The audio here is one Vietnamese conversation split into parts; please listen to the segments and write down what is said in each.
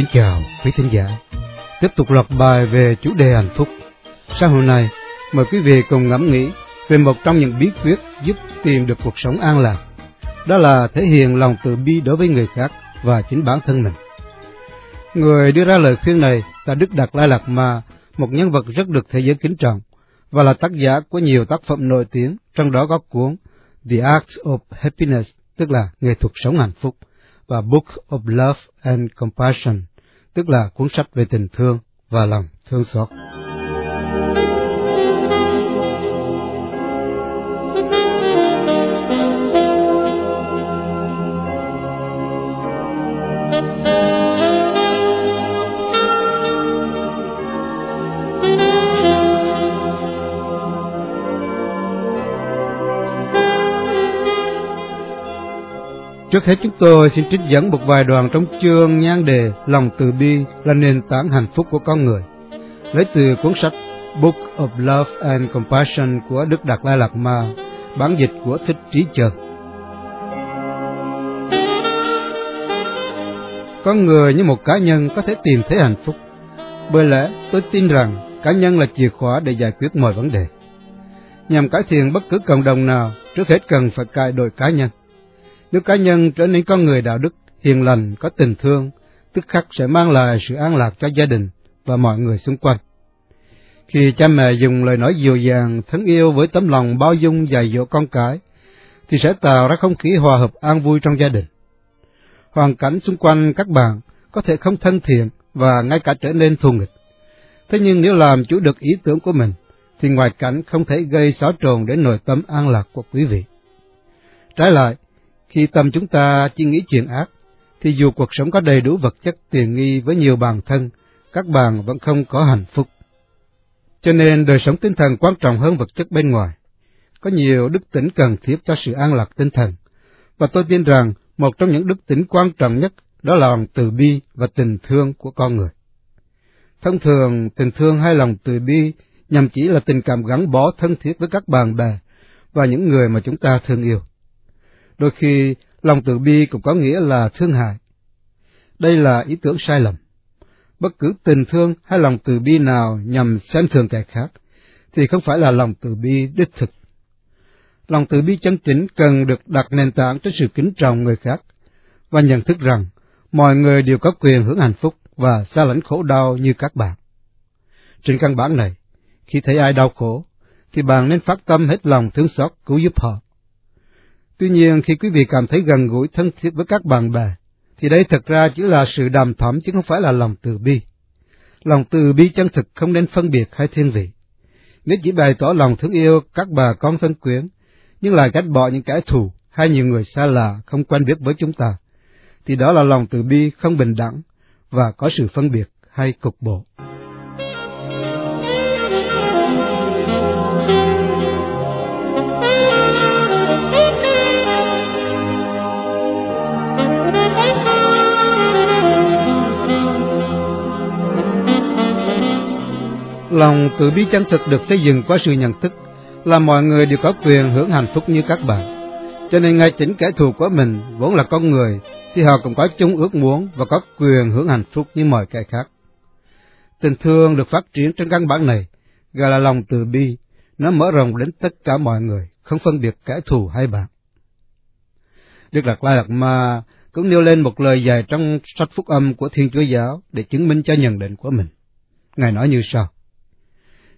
Kính chào quý thính giả. Tiếp tục loạt bài về chủ đề hạnh phúc. Sáng hôm nay, mời quý vị cùng ngẫm nghĩ về một trong những bí quyết giúp tìm được cuộc sống an lạc. Đó là thể hiện lòng từ bi đối với người khác và chính bản thân mình. Người đưa ra lời khuyên này là Đức Đạt Lai Lạt Ma, một nhân vật rất được thế giới kính trọng và là tác giả của nhiều tác phẩm nổi tiếng, trong đó có cuốn The Art of Happiness, tức là nghệ thuật sống hạnh phúc, và Book of Love and Compassion, tức là cuốn sách về tình thương và lòng thương xót. Trước hết chúng tôi xin trích dẫn một vài đoạn trong chương nhan đề Lòng từ bi là nền tảng hạnh phúc của con người. Lấy từ cuốn sách Book of Love and Compassion của Đức Đạt Lai Lạt Ma, bản dịch của Thích Trí Trần. Con người như một cá nhân có thể tìm thấy hạnh phúc. Bởi lẽ tôi tin rằng cá nhân là chìa khóa để giải quyết mọi vấn đề. Nhằm cải thiện bất cứ cộng đồng nào, trước hết cần phải cải đổi cá nhân nếu cá nhân trở nên con người đạo đức, hiền lành, có tình thương, tức khắc sẽ mang lại sự an lạc cho gia đình và mọi người xung quanh. Khi cha mẹ dùng lời nói dịu dàng, thân yêu với tấm lòng bao dung dạy dỗ con cái, thì sẽ tạo ra không khí hòa hợp an vui trong gia đình. Hoàn cảnh xung quanh các bạn có thể không thân thiện và ngay cả trở nên thù nghịch. Thế nhưng nếu làm chủ được ý tưởng của mình, thì ngoại cảnh không thể gây xáo trộn đến nội tâm an lạc của quý vị. Trái lại, khi tâm chúng ta chỉ nghĩ chuyện ác, thì dù cuộc sống có đầy đủ vật chất tiền nghi với nhiều bàn thân, các bạn vẫn không có hạnh phúc. Cho nên đời sống tinh thần quan trọng hơn vật chất bên ngoài. Có nhiều đức tính cần thiết cho sự an lạc tinh thần. Và tôi tin rằng một trong những đức tính quan trọng nhất đó là lòng từ bi và tình thương của con người. Thông thường, tình thương hay lòng từ bi nhằm chỉ là tình cảm gắn bó thân thiết với các bạn bè và những người mà chúng ta thương yêu. Đôi khi, lòng từ bi cũng có nghĩa là thương hại. Đây là ý tưởng sai lầm. Bất cứ tình thương hay lòng từ bi nào nhằm xem thường kẻ khác, thì không phải là lòng từ bi đích thực. Lòng từ bi chân chính cần được đặt nền tảng trên sự kính trọng người khác, và nhận thức rằng mọi người đều có quyền hưởng hạnh phúc và xa lánh khổ đau như các bạn. Trên căn bản này, khi thấy ai đau khổ, thì bạn nên phát tâm hết lòng thương xót cứu giúp họ. Tuy nhiên, khi quý vị cảm thấy gần gũi thân thiết với các bạn bè, thì đây thật ra chỉ là sự đàm thắm chứ không phải là lòng từ bi. Lòng từ bi chân thực không nên phân biệt hay thiên vị. Nếu chỉ bày tỏ lòng thương yêu các bà con thân quyến, nhưng lại gắt bỏ những kẻ thù hay nhiều người xa lạ không quen biết với chúng ta, thì đó là lòng từ bi không bình đẳng và có sự phân biệt hay cục bộ. Lòng từ bi chân thực được xây dựng qua sự nhận thức là mọi người đều có quyền hưởng hạnh phúc như các bạn. Cho nên ngay chính kẻ thù của mình vốn là con người thì họ cũng có chung ước muốn và có quyền hưởng hạnh phúc như mọi kẻ khác. Tình thương được phát triển trên căn bản này, gọi là lòng từ bi, nó mở rộng đến tất cả mọi người, không phân biệt kẻ thù hay bạn. Đức Lạc Lai Lạc Ma cũng nêu lên một lời dạy trong sách phúc âm của Thiên Chúa Giáo để chứng minh cho nhận định của mình. Ngài nói như sau.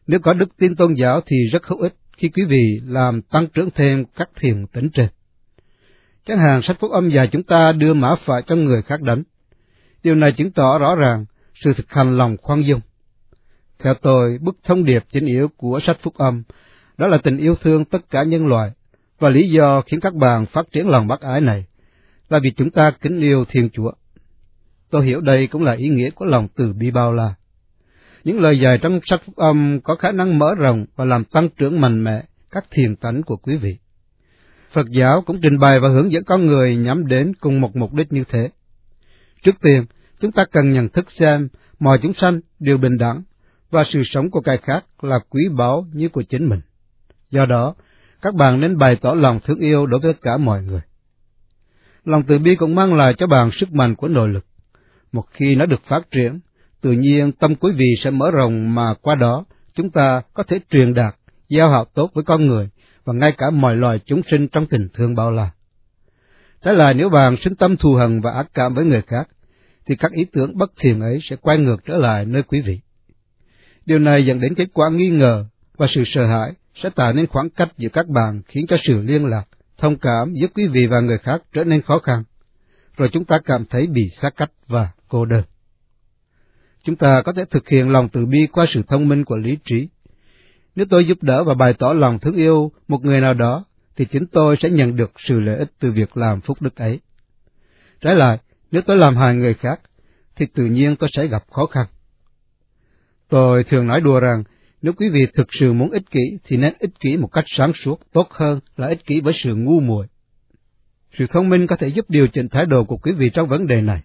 Nếu có đức tin tôn giáo thì rất hữu ích khi quý vị làm tăng trưởng thêm các thiền tỉnh trên. Chẳng hạn sách phúc âm dạy chúng ta đưa mã phải cho người khác đánh. Điều này chứng tỏ rõ ràng sự thực hành lòng khoan dung. Theo tôi, bức thông điệp chính yếu của sách phúc âm đó là tình yêu thương tất cả nhân loại, và lý do khiến các bạn phát triển lòng bác ái này là vì chúng ta kính yêu Thiên Chúa. Tôi hiểu đây cũng là ý nghĩa của lòng từ bi bao la. Những lời dạy trong sách phúc âm có khả năng mở rộng và làm tăng trưởng mạnh mẽ các thiền tánh của quý vị. Phật giáo cũng trình bày và hướng dẫn con người nhắm đến cùng một mục đích như thế. Trước tiên, chúng ta cần nhận thức xem mọi chúng sanh đều bình đẳng và sự sống của cái khác là quý báu như của chính mình. Do đó, các bạn nên bày tỏ lòng thương yêu đối với tất cả mọi người. Lòng từ bi cũng mang lại cho bạn sức mạnh của nội lực, Một khi nó được phát triển, tự nhiên tâm quý vị sẽ mở rộng mà qua đó chúng ta có thể truyền đạt, giao hảo tốt với con người và ngay cả mọi loài chúng sinh trong tình thương bao la. Trái lại nếu bạn sinh tâm thù hận và ác cảm với người khác, thì các ý tưởng bất thiện ấy sẽ quay ngược trở lại nơi quý vị. Điều này dẫn đến kết quả nghi ngờ và sự sợ hãi sẽ tạo nên khoảng cách giữa các bạn khiến cho sự liên lạc, thông cảm giữa quý vị và người khác trở nên khó khăn. Rồi chúng ta cảm thấy bị xa cách và cô đơn. Chúng ta có thể thực hiện lòng từ bi qua sự thông minh của lý trí. Nếu tôi giúp đỡ và bày tỏ lòng thương yêu một người nào đó, thì chính tôi sẽ nhận được sự lợi ích từ việc làm phúc đức ấy. Trái lại, nếu tôi làm hại người khác, thì tự nhiên tôi sẽ gặp khó khăn. Tôi thường nói đùa rằng, nếu quý vị thực sự muốn ích kỷ, thì nên ích kỷ một cách sáng suốt, tốt hơn là ích kỷ với sự ngu muội. Sự thông minh có thể giúp điều chỉnh thái độ của quý vị trong vấn đề này.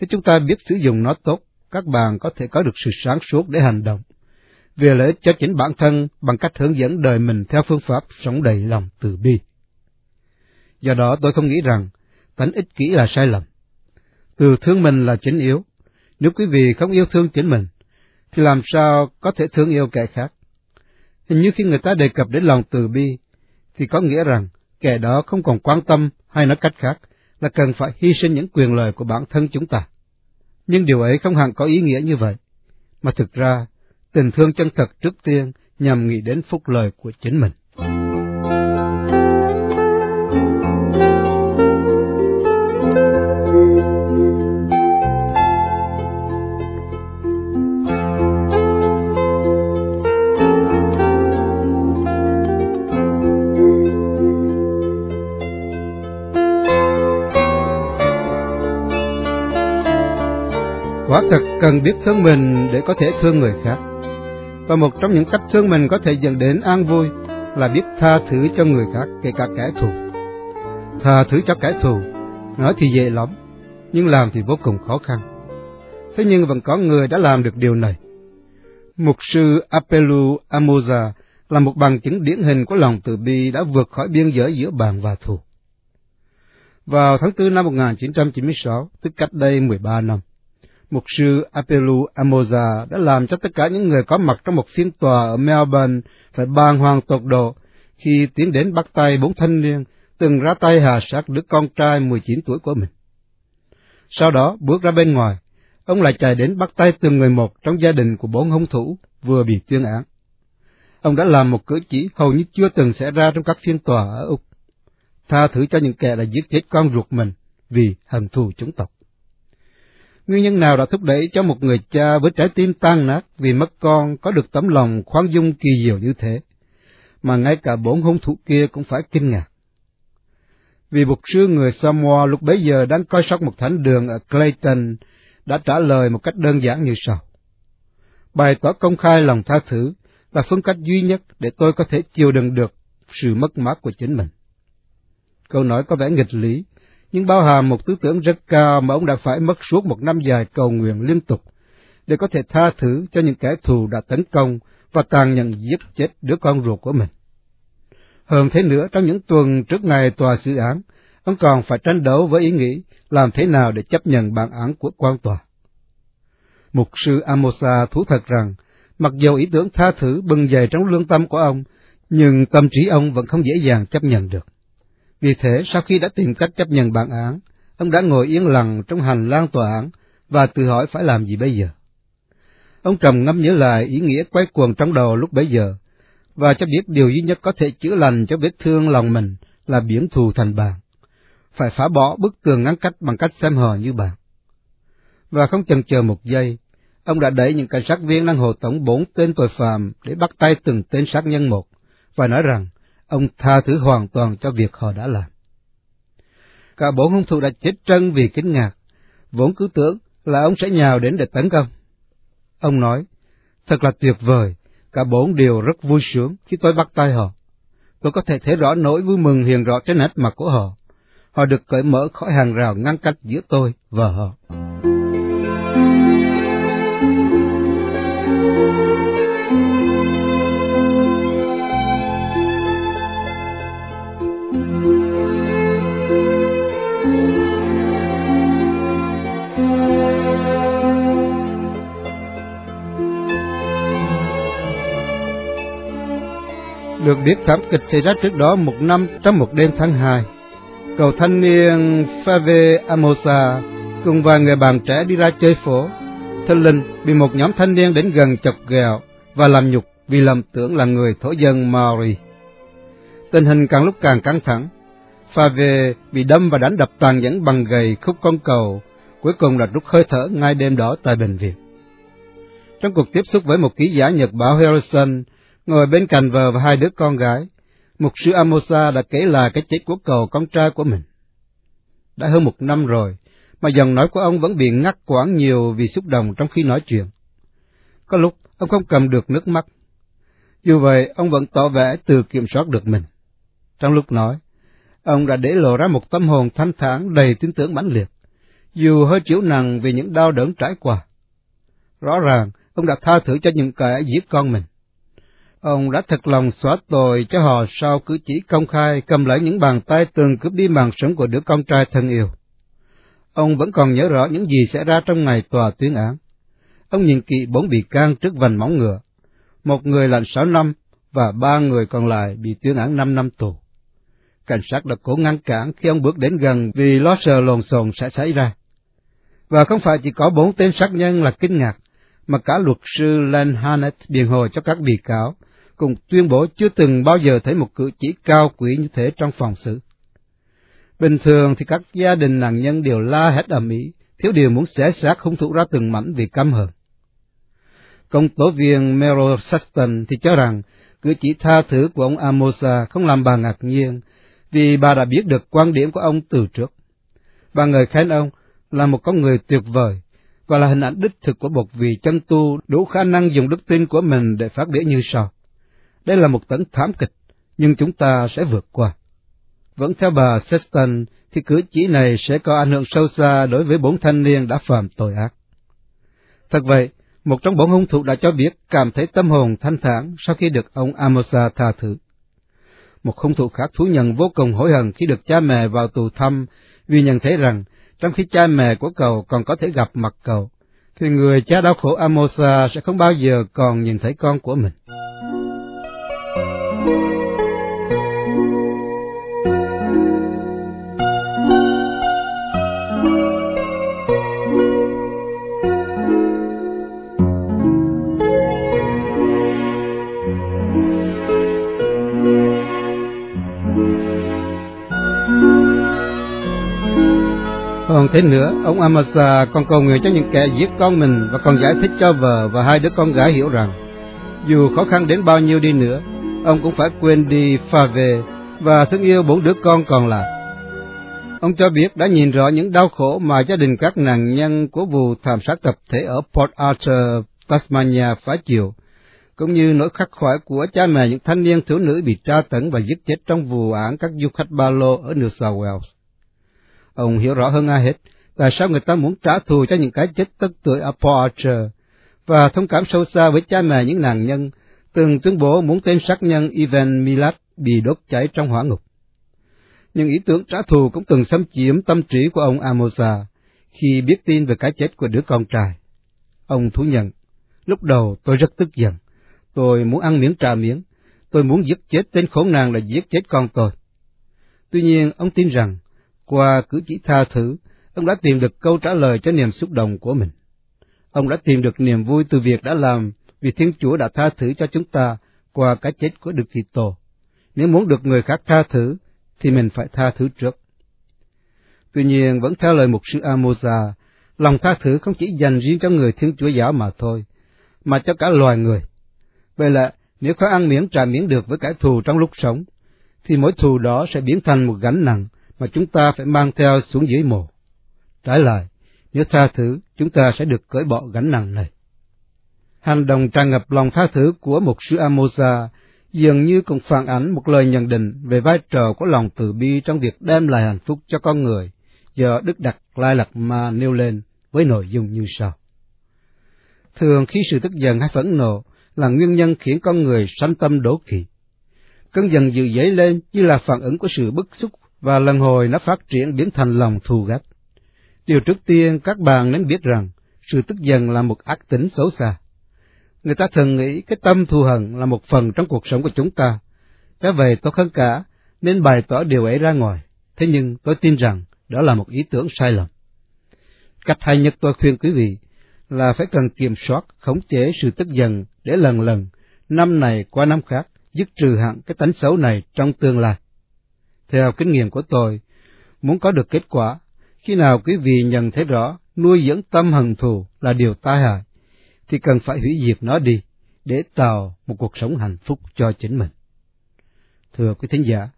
Nếu chúng ta biết sử dụng nó tốt, các bạn có thể có được sự sáng suốt để hành động, về lợi ích cho chính bản thân bằng cách hướng dẫn đời mình theo phương pháp sống đầy lòng từ bi. Do đó tôi không nghĩ rằng tánh ích kỷ là sai lầm. Từ thương mình là chính yếu. Nếu quý vị không yêu thương chính mình, thì làm sao có thể thương yêu kẻ khác? Hình như khi người ta đề cập đến lòng từ bi, thì có nghĩa rằng kẻ đó không còn quan tâm hay nói cách khác là cần phải hy sinh những quyền lợi của bản thân chúng ta. Nhưng điều ấy không hẳn có ý nghĩa như vậy, mà thực ra tình thương chân thật trước tiên nhằm nghĩ đến phúc lợi của chính mình. Quả thật cần biết thương mình để có thể thương người khác. Và một trong những cách thương mình có thể dẫn đến an vui là biết tha thứ cho người khác, kể cả kẻ thù. Tha thứ cho kẻ thù, nói thì dễ lắm, nhưng làm thì vô cùng khó khăn. Thế nhưng vẫn có người đã làm được điều này. Mục sư Apelu Amoza là một bằng chứng điển hình của lòng từ bi đã vượt khỏi biên giới giữa bạn và thù. Vào tháng 4 năm 1996, tức cách đây 13 năm, Mục sư Apelu Amoza đã làm cho tất cả những người có mặt trong một phiên tòa ở Melbourne phải bàng hoàng tột độ khi tiến đến bắt tay bốn thanh niên từng ra tay hà sát đứa con trai 19 tuổi của mình. Sau đó bước ra bên ngoài, ông lại chạy đến bắt tay từng người một trong gia đình của bốn hung thủ vừa bị tuyên án. Ông đã làm một cử chỉ hầu như chưa từng xảy ra trong các phiên tòa ở Úc, tha thứ cho những kẻ đã giết chết con ruột mình vì hận thù chúng tộc. Nguyên nhân nào đã thúc đẩy cho một người cha với trái tim tan nát vì mất con có được tấm lòng khoan dung kỳ diệu như thế, mà ngay cả bốn hung thủ kia cũng phải kinh ngạc. Vì mục sư người Samoa lúc bấy giờ đang coi sóc một thánh đường ở Clayton đã trả lời một cách đơn giản như sau. bài tỏ công khai lòng tha thứ là phương cách duy nhất để tôi có thể chịu đựng được sự mất mát của chính mình. Câu nói có vẻ nghịch lý, nhưng bao hàm một tư tưởng rất cao mà ông đã phải mất suốt một năm dài cầu nguyện liên tục để có thể tha thứ cho những kẻ thù đã tấn công và tàn nhẫn giết chết đứa con ruột của mình. Hơn thế nữa, trong những tuần trước ngày tòa xử án, ông còn phải tranh đấu với ý nghĩ làm thế nào để chấp nhận bản án của quan tòa. Mục sư Amosa thú thật rằng, mặc dù ý tưởng tha thứ bừng dậy trong lương tâm của ông, nhưng tâm trí ông vẫn không dễ dàng chấp nhận được. Vì thế, sau khi đã tìm cách chấp nhận bản án, ông đã ngồi yên lặng trong hành lang tòa án và tự hỏi phải làm gì bây giờ. Ông trầm ngâm nhớ lại ý nghĩa quay cuồng trong đầu lúc bấy giờ, và cho biết điều duy nhất có thể chữa lành cho vết thương lòng mình là biển thù thành bạn. Phải phá bỏ bức tường ngăn cách bằng cách xem hờ như bạn. Và không chần chờ một giây, ông đã đẩy những cảnh sát viên đang hộ tổng bốn tên tội phạm để bắt tay từng tên sát nhân một, và nói rằng ông tha thứ hoàn toàn cho việc họ đã làm. Cả bốn hung thủ đã chết trân vì kinh ngạc, vốn cứ tưởng là ông sẽ nhào đến để tấn công. Ông nói, thật là tuyệt vời, cả bốn đều rất vui sướng khi tôi bắt tay họ. Tôi có thể thấy rõ nỗi vui mừng hiền rõ trên nét mặt của họ. Họ được cởi mở khỏi hàng rào ngăn cách giữa tôi và họ. Được biết thảm kịch xảy ra trước đó một năm trong một đêm tháng hai. Cậu thanh niên Fave Amosa cùng vài người bạn trẻ đi ra chơi phố. Thân linh bị một nhóm thanh niên đến gần chọc ghẹo và làm nhục vì lầm tưởng là người thổ dân Maori. Tình hình càng lúc càng căng thẳng. Fave bị đâm và đánh đập tàn nhẫn bằng gầy khúc con cầu, cuối cùng là rút hơi thở ngay đêm đó tại bệnh viện. Trong cuộc tiếp xúc với một ký giả Nhật báo Harrison, ngồi bên cạnh vợ và hai đứa con gái, mục sư Amosa đã kể lại cái chết của cậu con trai của mình. Đã hơn một năm rồi, mà giọng nói của ông vẫn bị ngắt quãng nhiều vì xúc động trong khi nói chuyện. Có lúc, ông không cầm được nước mắt. Dù vậy, ông vẫn tỏ vẻ tự kiểm soát được mình. Trong lúc nói, ông đã để lộ ra một tâm hồn thanh thản đầy tin tưởng mãnh liệt, dù hơi chịu nặng vì những đau đớn trải qua. Rõ ràng, ông đã tha thứ cho những kẻ giết con mình. Ông đã thật lòng xóa tội cho họ sau cử chỉ công khai cầm lấy những bàn tay từng cướp đi mạng sống của đứa con trai thân yêu. Ông vẫn còn nhớ rõ những gì xảy ra trong ngày tòa tuyên án. Ông nhìn kỵ bốn bị can trước vành móng ngựa. Một người lạnh sáu năm và ba người còn lại bị tuyên án năm năm tù. Cảnh sát đã cố ngăn cản khi ông bước đến gần vì lo sợ lồn xồn sẽ xảy ra. Và không phải chỉ có bốn tên sát nhân là kinh ngạc, mà cả luật sư Len Hannett biện hộ cho các bị cáo, cùng tuyên bố chưa từng bao giờ thấy một cử chỉ cao quý như thế trong phòng xử. Bình thường thì các gia đình nạn nhân đều la hết ầm ĩ, thiếu điều muốn xé xác hung thủ ra từng mảnh vì căm hờn. Công tố viên Meryl Sexton thì cho rằng cử chỉ tha thứ của ông Amosa không làm bà ngạc nhiên, vì bà đã biết được quan điểm của ông từ trước. Bà ngợi khen ông là một con người tuyệt vời, và là hình ảnh đích thực của một vị chân tu đủ khả năng dùng đức tin của mình để phát biểu như sau. Đây là một tấn thảm kịch, nhưng chúng ta sẽ vượt qua. Vẫn theo bà Sexton, thì cử chỉ này sẽ có ảnh hưởng sâu xa đối với bốn thanh niên đã phạm tội ác. Thật vậy, một trong bốn hung thủ đã cho biết cảm thấy tâm hồn thanh thản sau khi được ông Amosa tha thứ. Một hung thủ khác thú nhận vô cùng hối hận khi được cha mẹ vào tù thăm vì nhận thấy rằng trong khi cha mẹ của cậu còn có thể gặp mặt cậu, thì người cha đau khổ Amosa sẽ không bao giờ còn nhìn thấy con của mình. Còn thế nữa, ông Amasa còn cầu nguyện cho những kẻ giết con mình và còn giải thích cho vợ và hai đứa con gái hiểu rằng, dù khó khăn đến bao nhiêu đi nữa, ông cũng phải quên đi pha về và thương yêu bốn đứa con còn lại. Ông cho biết đã nhìn rõ những đau khổ mà gia đình các nạn nhân của vụ thảm sát tập thể ở Port Arthur, Tasmania phải chịu, cũng như nỗi khắc khoải của cha mẹ những thanh niên thiếu nữ bị tra tấn và giết chết trong vụ án các du khách ba lô ở New South Wales. Ông hiểu rõ hơn ai hết tại sao người ta muốn trả thù cho những cái chết tức tuổi ở Port Arthur và thông cảm sâu xa với cha mẹ những nạn nhân từng tuyên bố muốn tên sát nhân Ivan Milat bị đốt cháy trong hỏa ngục. Nhưng ý tưởng trả thù cũng từng xâm chiếm tâm trí của ông Amosa khi biết tin về cái chết của đứa con trai. Ông thú nhận, lúc đầu tôi rất tức giận, tôi muốn ăn miếng trả miếng, tôi muốn giết chết tên khốn nạn là giết chết con tôi. Tuy nhiên, ông tin rằng qua cử chỉ tha thứ, ông đã tìm được câu trả lời cho niềm xúc động của mình. Ông đã tìm được niềm vui từ việc đã làm vì Thiên Chúa đã tha thứ cho chúng ta qua cái chết của Đức Kitô. Nếu muốn được người khác tha thứ, thì mình phải tha thứ trước. Tuy nhiên, vẫn theo lời mục sư Amosa, lòng tha thứ không chỉ dành riêng cho người Thiên Chúa giáo mà thôi, mà cho cả loài người. Vậy là, nếu có ăn miếng trả miếng được với kẻ thù trong lúc sống, thì mỗi thù đó sẽ biến thành một gánh nặng mà chúng ta phải mang theo xuống dưới mồ. Trái lại, nếu tha thứ, chúng ta sẽ được cởi bỏ gánh nặng này. Hành động tràn ngập lòng tha thứ của một sư Amosa dường như cũng phản ánh một lời nhận định về vai trò của lòng từ bi trong việc đem lại hạnh phúc cho con người do Đức Đặc Lai Lạc Ma nêu lên với nội dung như sau. Thường khi sự tức giận hay phẫn nộ là nguyên nhân khiến con người sanh tâm đố kỵ. Cơn giận dữ dấy lên như là phản ứng của sự bức xúc và lần hồi nó phát triển biến thành lòng thù ghét. Điều trước tiên các bạn nên biết rằng sự tức giận là một ác tính xấu xa. Người ta thường nghĩ cái tâm thù hận là một phần trong cuộc sống của chúng ta, Cái về tốt hơn cả nên bày tỏ điều ấy ra ngoài. Thế nhưng tôi tin rằng đó là một ý tưởng sai lầm. Cách hay nhất tôi khuyên quý vị là phải cần kiểm soát, khống chế sự tức giận để lần lần, năm này qua năm khác, dứt trừ hẳn cái tánh xấu này trong tương lai. Theo kinh nghiệm của tôi, muốn có được kết quả, khi nào quý vị nhận thấy rõ nuôi dưỡng tâm hận thù là điều tai hại, thì cần phải hủy diệt nó đi để tạo một cuộc sống hạnh phúc cho chính mình. Thưa quý thính giả,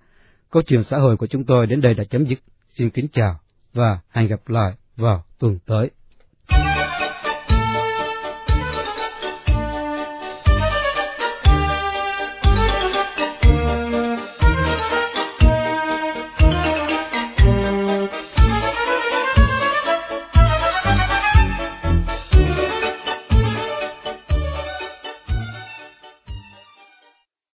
câu chuyện xã hội của chúng tôi đến đây đã chấm dứt. Xin kính chào và hẹn gặp lại vào tuần tới.